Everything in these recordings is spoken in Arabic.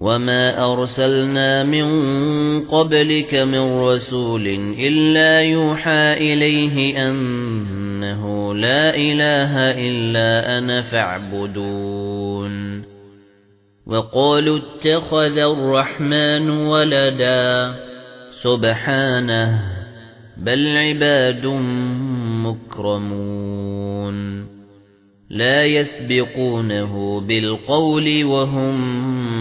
وَمَا أَرْسَلْنَا مِن قَبْلِكَ مِن رَّسُولٍ إِلَّا يُوحَىٰ إِلَيْهِ أَنَّهُ لَا إِلَٰهَ إِلَّا أَنَا فَاعْبُدُونِ وَقَالُوا اتَّخَذَ الرَّحْمَنُ وَلَدًا سُبْحَانَهُ بَلْ عِبَادٌ مُكْرَمُونَ لا يسبقونه بالقول وهم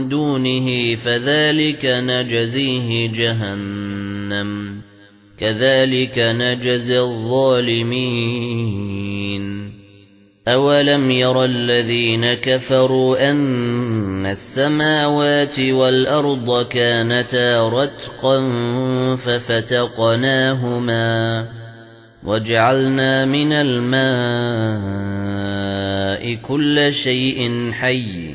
دونه فذلك نجزيه جهنم كذلك نجزي الظالمين أولم ير الذين كفروا أن السماوات والأرض كانتا رتقا ففتقناهما وَجَعَلْنَا مِنَ الْمَاءِ كُلَّ شَيْءٍ حَيٍّ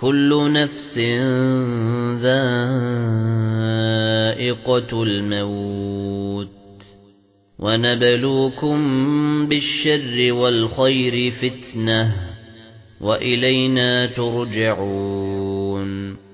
كُلُّ نَفْسٍ ذَائِقَةُ الْمَوْتِ. وَنَبْلُوكُم بِالشَّرِّ وَالْخَيْرِ فِتْنَةً وَإِلَيْنَا تُرْجَعُونَ.